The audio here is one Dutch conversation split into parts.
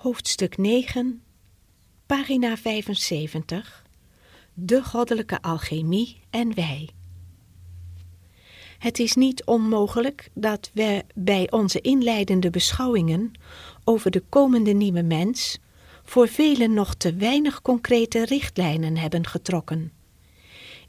Hoofdstuk 9, pagina 75. De goddelijke alchemie en wij. Het is niet onmogelijk dat we bij onze inleidende beschouwingen over de komende nieuwe mens voor velen nog te weinig concrete richtlijnen hebben getrokken.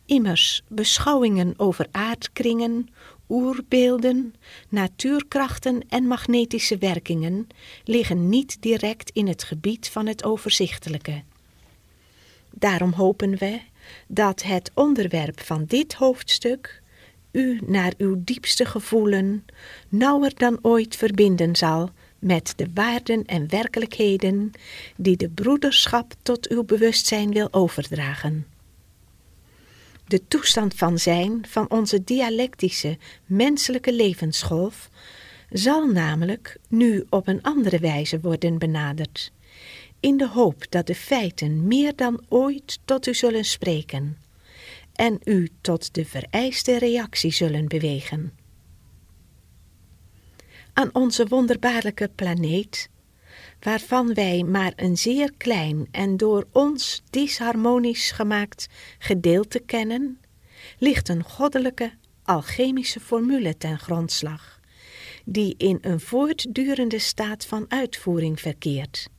Immers, beschouwingen over aardkringen, oerbeelden, natuurkrachten en magnetische werkingen liggen niet direct in het gebied van het overzichtelijke. Daarom hopen we dat het onderwerp van dit hoofdstuk u naar uw diepste gevoelen nauwer dan ooit verbinden zal met de waarden en werkelijkheden die de broederschap tot uw bewustzijn wil overdragen. De toestand van zijn van onze dialectische menselijke levensgolf zal namelijk nu op een andere wijze worden benaderd, in de hoop dat de feiten meer dan ooit tot u zullen spreken en u tot de vereiste reactie zullen bewegen. Aan onze wonderbaarlijke planeet waarvan wij maar een zeer klein en door ons disharmonisch gemaakt gedeelte kennen, ligt een goddelijke alchemische formule ten grondslag, die in een voortdurende staat van uitvoering verkeert.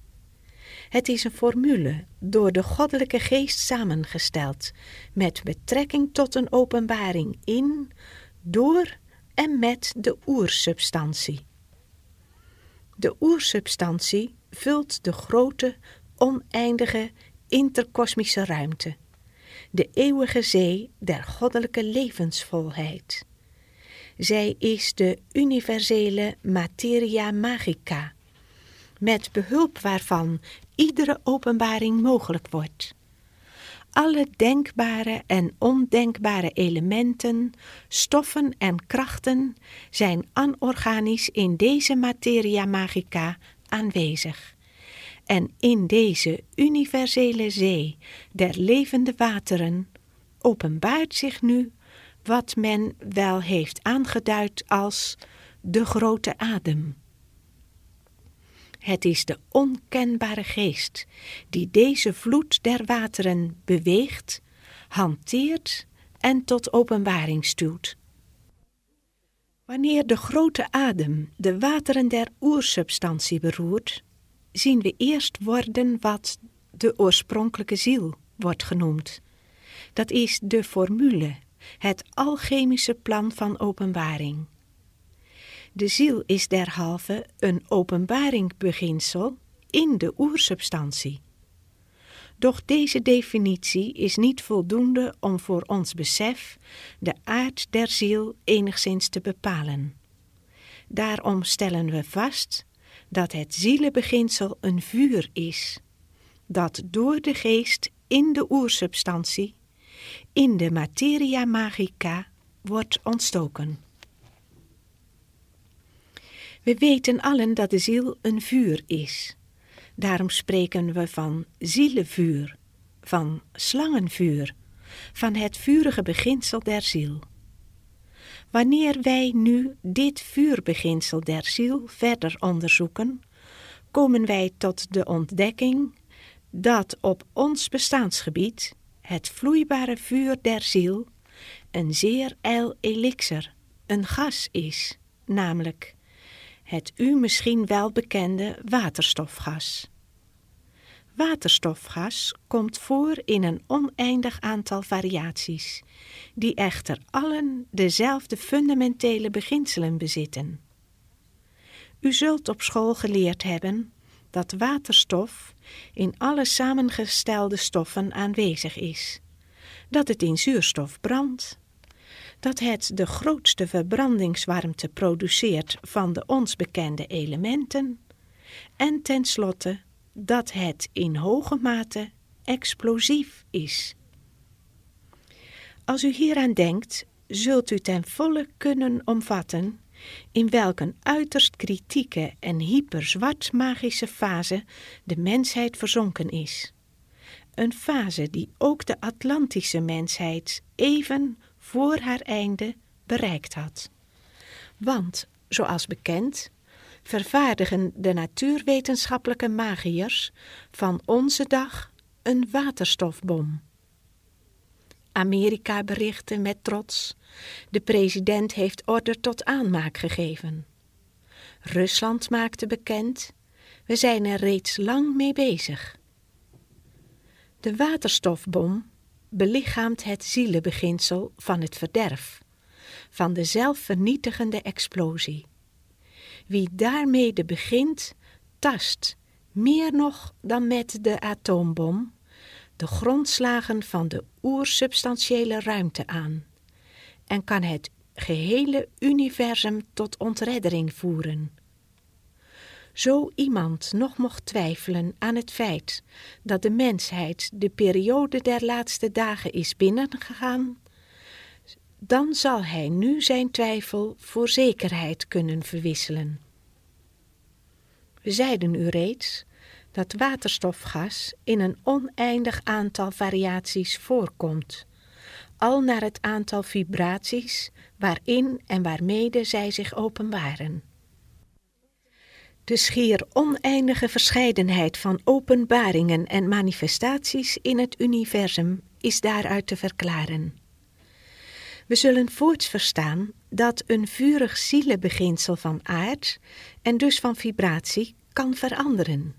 Het is een formule door de goddelijke geest samengesteld, met betrekking tot een openbaring in, door en met de oersubstantie. De oersubstantie vult de grote, oneindige, interkosmische ruimte, de eeuwige zee der goddelijke levensvolheid. Zij is de universele materia magica, met behulp waarvan iedere openbaring mogelijk wordt alle denkbare en ondenkbare elementen, stoffen en krachten zijn anorganisch in deze materia magica aanwezig. En in deze universele zee der levende wateren openbaart zich nu wat men wel heeft aangeduid als de grote adem. Het is de onkenbare geest die deze vloed der wateren beweegt, hanteert en tot openbaring stuwt. Wanneer de grote adem de wateren der oersubstantie beroert, zien we eerst worden wat de oorspronkelijke ziel wordt genoemd. Dat is de formule, het alchemische plan van openbaring. De ziel is derhalve een openbaringbeginsel in de oersubstantie. Doch deze definitie is niet voldoende om voor ons besef de aard der ziel enigszins te bepalen. Daarom stellen we vast dat het zielenbeginsel een vuur is, dat door de geest in de oersubstantie, in de materia magica, wordt ontstoken. We weten allen dat de ziel een vuur is. Daarom spreken we van zielenvuur, van slangenvuur, van het vurige beginsel der ziel. Wanneer wij nu dit vuurbeginsel der ziel verder onderzoeken, komen wij tot de ontdekking dat op ons bestaansgebied het vloeibare vuur der ziel een zeer ijl elixer, een gas is, namelijk het u misschien wel bekende waterstofgas. Waterstofgas komt voor in een oneindig aantal variaties, die echter allen dezelfde fundamentele beginselen bezitten. U zult op school geleerd hebben dat waterstof in alle samengestelde stoffen aanwezig is, dat het in zuurstof brandt dat het de grootste verbrandingswarmte produceert van de ons bekende elementen en tenslotte dat het in hoge mate explosief is. Als u hieraan denkt, zult u ten volle kunnen omvatten in welke uiterst kritieke en hyperzwart magische fase de mensheid verzonken is. Een fase die ook de Atlantische mensheid even voor haar einde bereikt had. Want, zoals bekend, vervaardigen de natuurwetenschappelijke magiërs van onze dag een waterstofbom. Amerika berichtte met trots: de president heeft order tot aanmaak gegeven. Rusland maakte bekend: we zijn er reeds lang mee bezig. De waterstofbom belichaamt het zielenbeginsel van het verderf, van de zelfvernietigende explosie. Wie daarmee begint, tast, meer nog dan met de atoombom, de grondslagen van de oersubstantiële ruimte aan en kan het gehele universum tot ontreddering voeren. Zo iemand nog mocht twijfelen aan het feit dat de mensheid de periode der laatste dagen is binnengegaan, dan zal hij nu zijn twijfel voor zekerheid kunnen verwisselen. We zeiden u reeds dat waterstofgas in een oneindig aantal variaties voorkomt, al naar het aantal vibraties waarin en waarmede zij zich openbaren. De schier oneindige verscheidenheid van openbaringen en manifestaties in het universum is daaruit te verklaren. We zullen voorts verstaan dat een vurig zielenbeginsel van aard en dus van vibratie kan veranderen.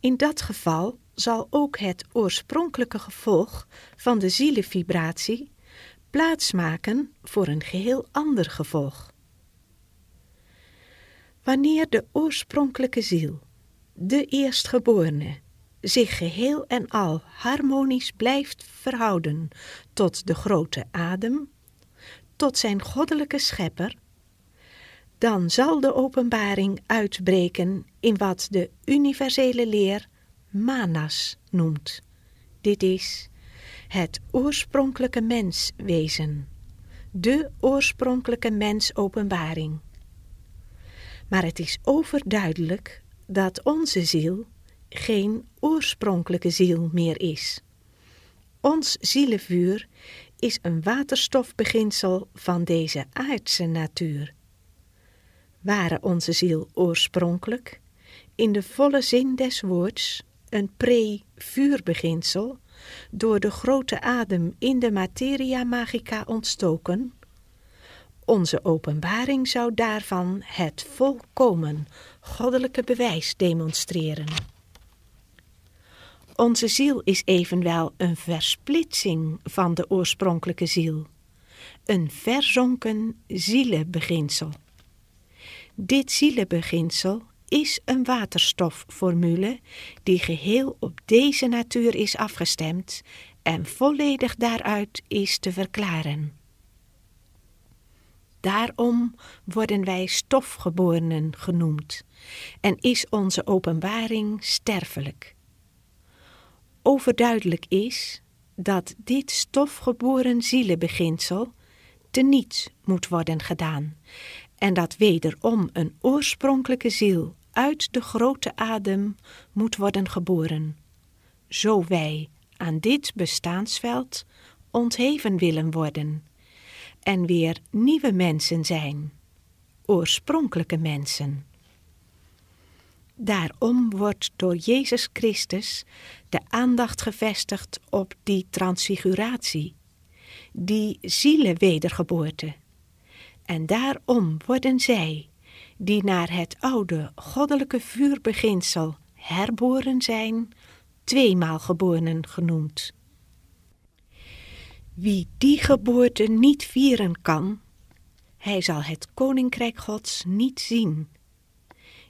In dat geval zal ook het oorspronkelijke gevolg van de zielenvibratie plaatsmaken voor een geheel ander gevolg. Wanneer de oorspronkelijke ziel, de eerstgeborene, zich geheel en al harmonisch blijft verhouden tot de grote adem, tot zijn goddelijke schepper, dan zal de openbaring uitbreken in wat de universele leer manas noemt. Dit is het oorspronkelijke menswezen, de oorspronkelijke mensopenbaring. Maar het is overduidelijk dat onze ziel geen oorspronkelijke ziel meer is. Ons zielenvuur is een waterstofbeginsel van deze aardse natuur. Ware onze ziel oorspronkelijk, in de volle zin des woords, een pre-vuurbeginsel, door de grote adem in de materia magica ontstoken, onze openbaring zou daarvan het volkomen goddelijke bewijs demonstreren. Onze ziel is evenwel een versplitsing van de oorspronkelijke ziel, een verzonken zielenbeginsel. Dit zielenbeginsel is een waterstofformule die geheel op deze natuur is afgestemd en volledig daaruit is te verklaren. Daarom worden wij stofgeborenen genoemd en is onze openbaring sterfelijk. Overduidelijk is dat dit stofgeboren zielenbeginsel teniet moet worden gedaan en dat wederom een oorspronkelijke ziel uit de grote adem moet worden geboren, zo wij aan dit bestaansveld ontheven willen worden en weer nieuwe mensen zijn, oorspronkelijke mensen. Daarom wordt door Jezus Christus de aandacht gevestigd op die transfiguratie, die zielenwedergeboorte. En daarom worden zij, die naar het oude goddelijke vuurbeginsel herboren zijn, tweemaal geborenen genoemd. Wie die geboorte niet vieren kan, hij zal het koninkrijk Gods niet zien.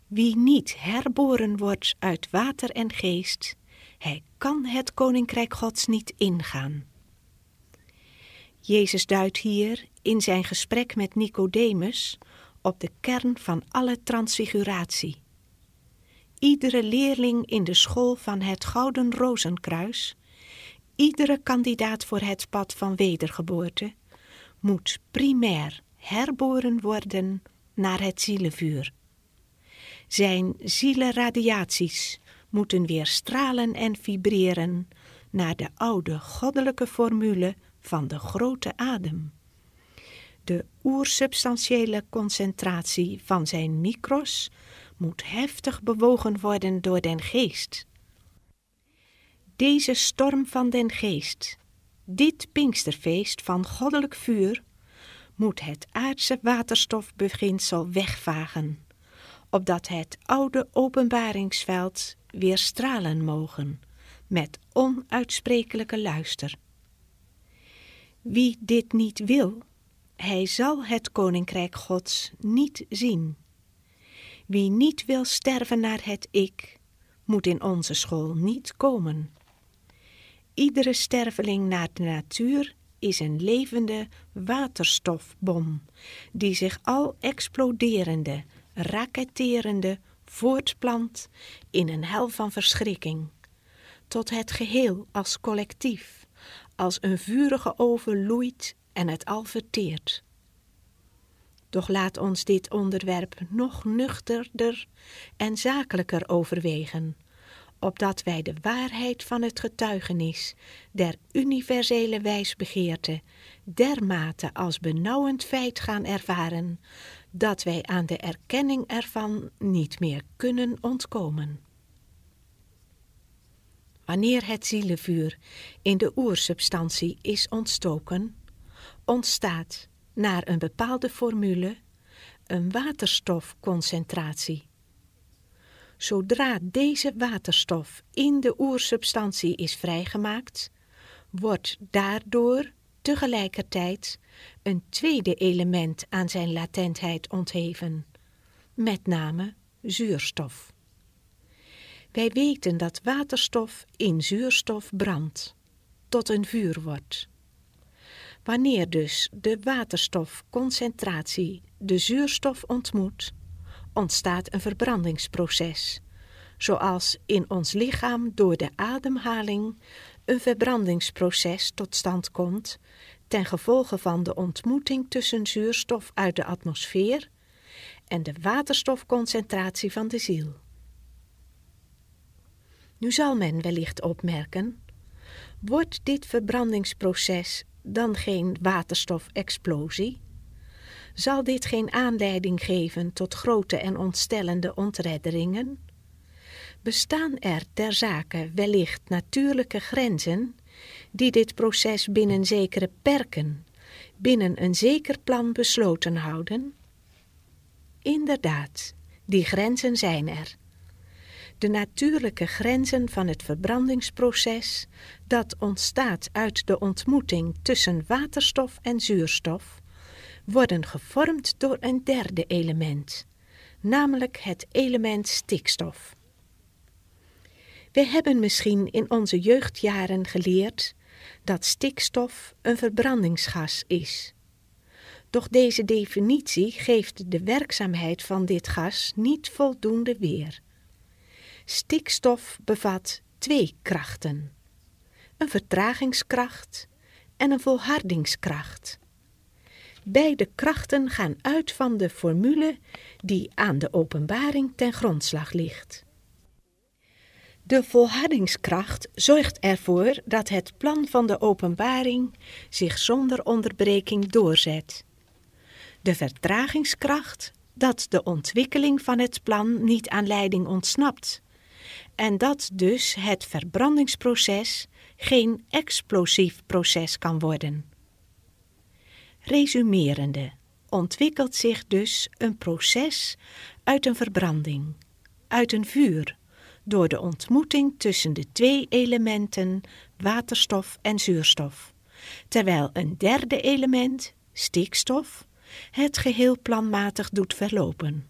Wie niet herboren wordt uit water en geest, hij kan het koninkrijk Gods niet ingaan. Jezus duidt hier in zijn gesprek met Nicodemus op de kern van alle transfiguratie. Iedere leerling in de school van het Gouden Rozenkruis Iedere kandidaat voor het pad van wedergeboorte moet primair herboren worden naar het zielenvuur. Zijn zielenradiaties moeten weer stralen en vibreren naar de oude goddelijke formule van de grote adem. De oersubstantiële concentratie van zijn micros moet heftig bewogen worden door den geest. Deze storm van den geest, dit Pinksterfeest van goddelijk vuur, moet het aardse waterstofbeginsel wegvagen, opdat het oude openbaringsveld weer stralen mogen met onuitsprekelijke luister. Wie dit niet wil, hij zal het koninkrijk Gods niet zien. Wie niet wil sterven naar het ik, moet in onze school niet komen. Iedere sterveling naar de natuur is een levende waterstofbom, die zich al exploderende, raketterende voortplant in een hel van verschrikking, tot het geheel als collectief, als een vurige oven loeit en het al verteert. Doch laat ons dit onderwerp nog nuchterder en zakelijker overwegen, opdat wij de waarheid van het getuigenis der universele wijsbegeerte dermate als benauwend feit gaan ervaren, dat wij aan de erkenning ervan niet meer kunnen ontkomen. Wanneer het zielevuur in de oersubstantie is ontstoken, ontstaat naar een bepaalde formule een waterstofconcentratie. Zodra deze waterstof in de oersubstantie is vrijgemaakt, wordt daardoor tegelijkertijd een tweede element aan zijn latentheid ontheven, met name zuurstof. Wij weten dat waterstof in zuurstof brandt, tot een vuur wordt. Wanneer dus de waterstofconcentratie de zuurstof ontmoet, ontstaat een verbrandingsproces, zoals in ons lichaam door de ademhaling een verbrandingsproces tot stand komt ten gevolge van de ontmoeting tussen zuurstof uit de atmosfeer en de waterstofconcentratie van de ziel. Nu zal men wellicht opmerken: wordt dit verbrandingsproces dan geen waterstofexplosie? Zal dit geen aanleiding geven tot grote en ontstellende ontredderingen? Bestaan er ter zake wellicht natuurlijke grenzen die dit proces binnen zekere perken, binnen een zeker plan besloten houden? Inderdaad, die grenzen zijn er. De natuurlijke grenzen van het verbrandingsproces, dat ontstaat uit de ontmoeting tussen waterstof en zuurstof, worden gevormd door een derde element, namelijk het element stikstof. We hebben misschien in onze jeugdjaren geleerd dat stikstof een verbrandingsgas is. Doch deze definitie geeft de werkzaamheid van dit gas niet voldoende weer. Stikstof bevat twee krachten: een vertragingskracht en een volhardingskracht. Beide krachten gaan uit van de formule die aan de openbaring ten grondslag ligt. De volhardingskracht zorgt ervoor dat het plan van de openbaring zich zonder onderbreking doorzet. De vertragingskracht dat de ontwikkeling van het plan niet aan leiding ontsnapt en dat dus het verbrandingsproces geen explosief proces kan worden. Resumerende ontwikkelt zich dus een proces uit een verbranding, uit een vuur, door de ontmoeting tussen de twee elementen waterstof en zuurstof, terwijl een derde element, stikstof, het geheel planmatig doet verlopen.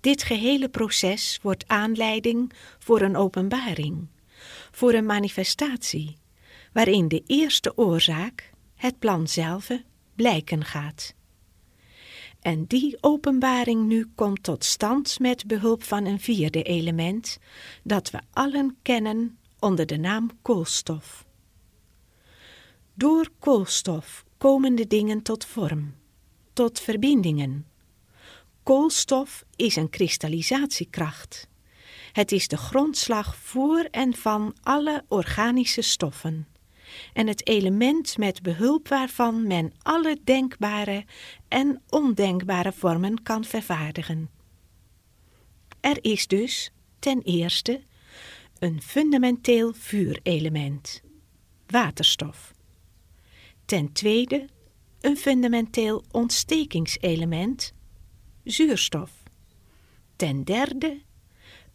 Dit gehele proces wordt aanleiding voor een openbaring, voor een manifestatie, waarin de eerste oorzaak, het plan zelf, blijken gaat. En die openbaring nu komt tot stand met behulp van een vierde element, dat we allen kennen onder de naam koolstof. Door koolstof komen de dingen tot vorm, tot verbindingen. Koolstof is een kristallisatiekracht. Het is de grondslag voor en van alle organische stoffen. En het element met behulp waarvan men alle denkbare en ondenkbare vormen kan vervaardigen. Er is dus, ten eerste, een fundamenteel vuurelement, waterstof. Ten tweede, een fundamenteel ontstekingselement, zuurstof. Ten derde,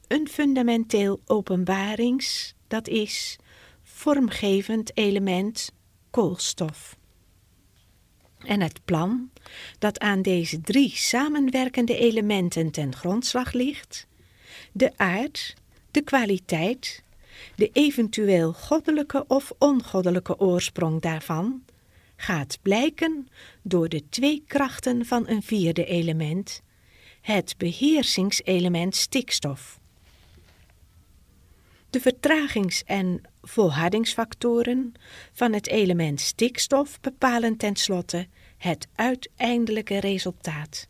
een fundamenteel openbarings, dat is, vormgevend element, koolstof. En het plan dat aan deze drie samenwerkende elementen ten grondslag ligt, de aard, de kwaliteit, de eventueel goddelijke of ongoddelijke oorsprong daarvan, gaat blijken door de twee krachten van een vierde element, het beheersingselement stikstof. De vertragings- en volhardingsfactoren van het element stikstof bepalen tenslotte het uiteindelijke resultaat.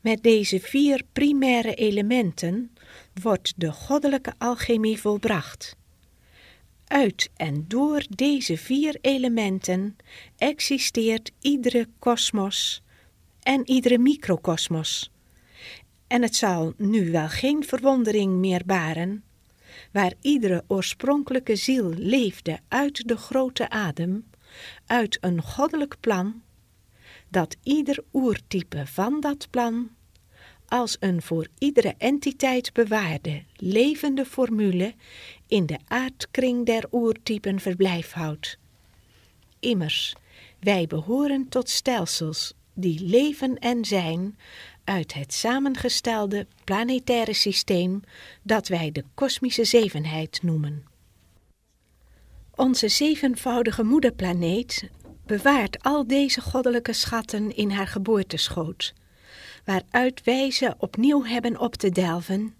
Met deze vier primaire elementen wordt de goddelijke alchemie volbracht. Uit en door deze vier elementen existeert iedere kosmos en iedere microkosmos. En het zal nu wel geen verwondering meer baren, waar iedere oorspronkelijke ziel leefde uit de grote adem, uit een goddelijk plan, dat ieder oertype van dat plan als een voor iedere entiteit bewaarde, levende formule in de aardkring der oertypen verblijf houdt. Immers, wij behoren tot stelsels die leven en zijn uit het samengestelde planetaire systeem dat wij de kosmische zevenheid noemen. Onze zevenvoudige moederplaneet bewaart al deze goddelijke schatten in haar geboorteschoot, waaruit wij ze opnieuw hebben op te delven,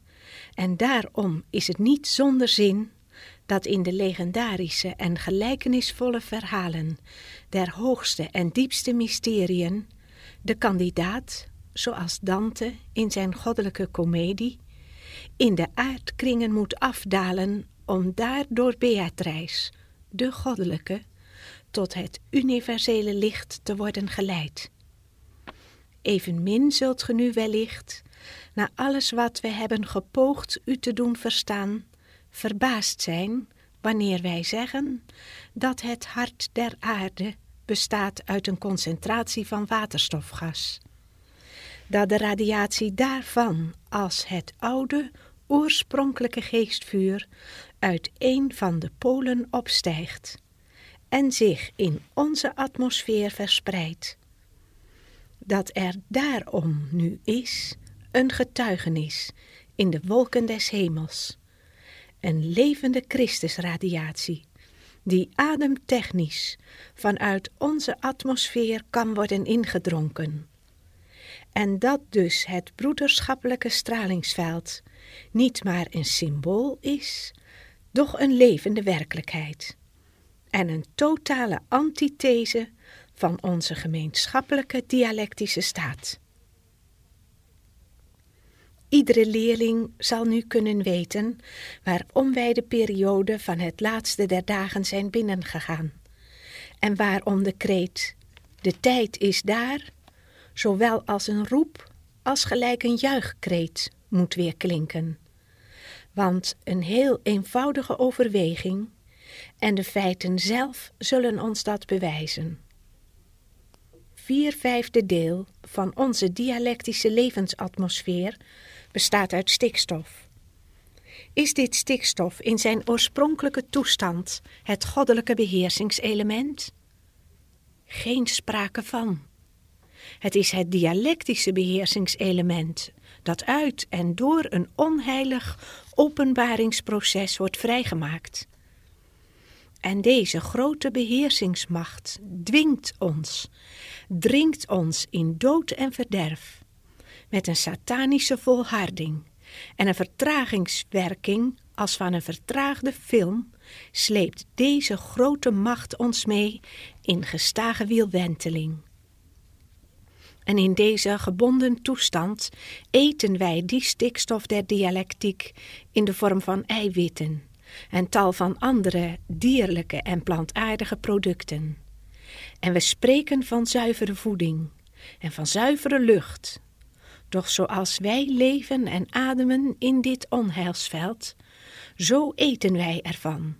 en daarom is het niet zonder zin dat in de legendarische en gelijkenisvolle verhalen der hoogste en diepste mysteriën de kandidaat, zoals Dante in zijn goddelijke komedie, in de aardkringen moet afdalen om daar door Beatrice, de goddelijke, tot het universele licht te worden geleid. Evenmin zult ge nu wellicht, na alles wat we hebben gepoogd u te doen verstaan, verbaasd zijn wanneer wij zeggen dat het hart der aarde bestaat uit een concentratie van waterstofgas. Dat de radiatie daarvan als het oude, oorspronkelijke geestvuur uit een van de polen opstijgt en zich in onze atmosfeer verspreidt. Dat er daarom nu is een getuigenis in de wolken des hemels, een levende Christusradiatie die ademtechnisch vanuit onze atmosfeer kan worden ingedronken. En dat dus het broederschappelijke stralingsveld niet maar een symbool is, doch een levende werkelijkheid. En een totale antithese van onze gemeenschappelijke dialectische staat. Iedere leerling zal nu kunnen weten waarom wij de periode van het laatste der dagen zijn binnengegaan en waarom de kreet de tijd is daar, zowel als een roep als gelijk een juichkreet moet weer klinken. Want een heel eenvoudige overweging en de feiten zelf zullen ons dat bewijzen. Vier vijfde deel van onze dialectische levensatmosfeer bestaat uit stikstof. Is dit stikstof in zijn oorspronkelijke toestand het goddelijke beheersingselement? Geen sprake van. Het is het dialectische beheersingselement dat uit en door een onheilig openbaringsproces wordt vrijgemaakt. En deze grote beheersingsmacht dwingt ons, dringt ons in dood en verderf met een satanische volharding en een vertragingswerking als van een vertraagde film, sleept deze grote macht ons mee in gestage wielwenteling. En in deze gebonden toestand eten wij die stikstof der dialectiek in de vorm van eiwitten, en tal van andere dierlijke en plantaardige producten. En we spreken van zuivere voeding en van zuivere lucht. Doch zoals wij leven en ademen in dit onheilsveld, zo eten wij ervan,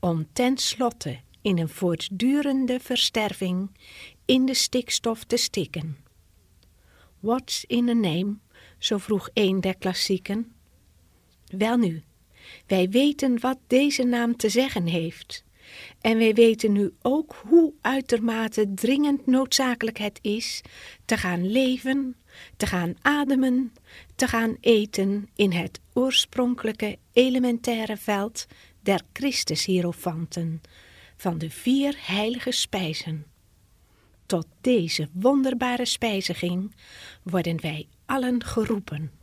om tenslotte in een voortdurende versterving in de stikstof te stikken. What's in a name? zo vroeg een der klassieken. Welnu, wij weten wat deze naam te zeggen heeft. En wij weten nu ook hoe uitermate dringend noodzakelijk het is te gaan leven, te gaan ademen, te gaan eten in het oorspronkelijke elementaire veld der Christus-hierofanten, van de vier heilige spijzen. Tot deze wonderbare spijziging worden wij allen geroepen.